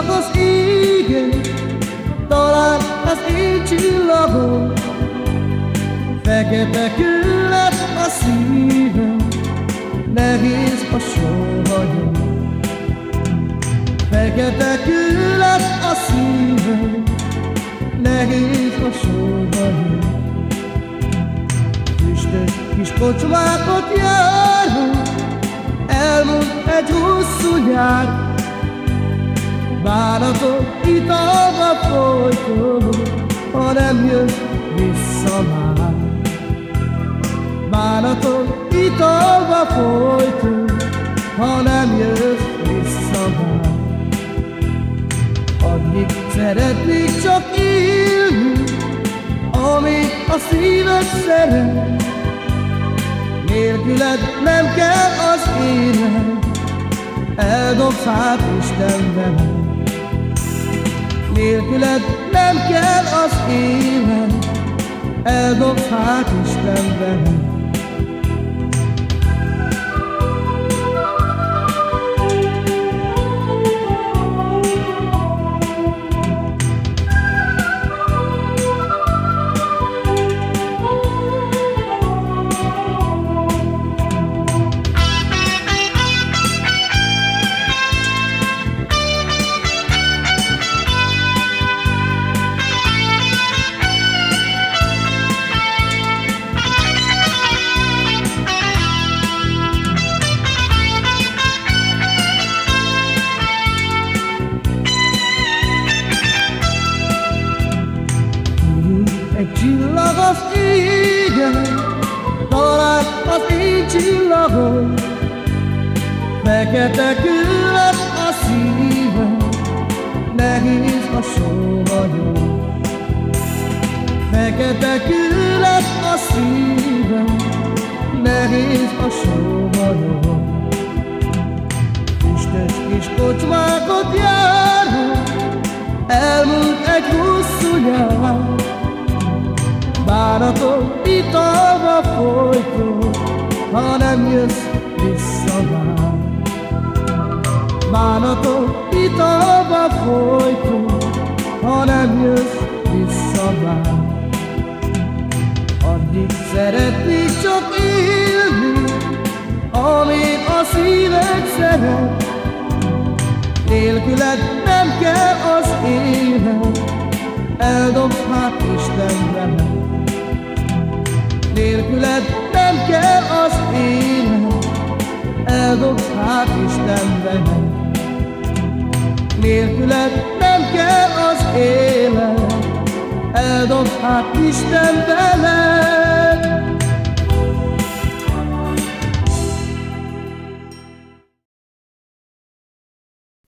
Talán az égen, talán az én csillagom, Fekete küllet a szívem, nehéz a sóhagyom. Fekete küllet a szívem, nehéz a sóhagyom. Füstös kis kocsmákat járunk, elmúlt egy hosszú nyár, Bánatok italba folyton, ha nem jössz vissza már. Bánatok italba folyton, ha nem jössz vissza már. Addig szeretnék csak élni, amit a szíved szeret. Nélküled nem kell az élet, eldobsz hát Isten velem. Nélküled nem kell az élet, eldobsz hát Isten velem. Égen, talán az én csillagom, Fekete küllet a szívem, nehéz a sohanyom. Fekete küllet a szívem, nehéz a sohanyom. Füstös kis kocsmákat járunk, elmúlt egy hosszú nyár, Bánatok italba folyton, ha nem jössz vissza már. Bánatok italba folyton, ha nem jössz vissza már. Addig szeretnék csak élni, amit a szíved szeret. Nélküled nem kell az élet, eldobsz hát Isten. Nélküled nem kell az élet, eldobsz hát Isten velem. Nélküled nem kell az élet, eldobsz hát Isten velem.